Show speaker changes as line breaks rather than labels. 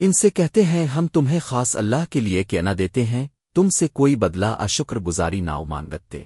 ان سے کہتے ہیں، ہم تمہیں خاص اللہ کے لیے کہنا دیتے ہیں، تم سے کوئی بدلہ اشکر گزاری ناؤ مانگتے۔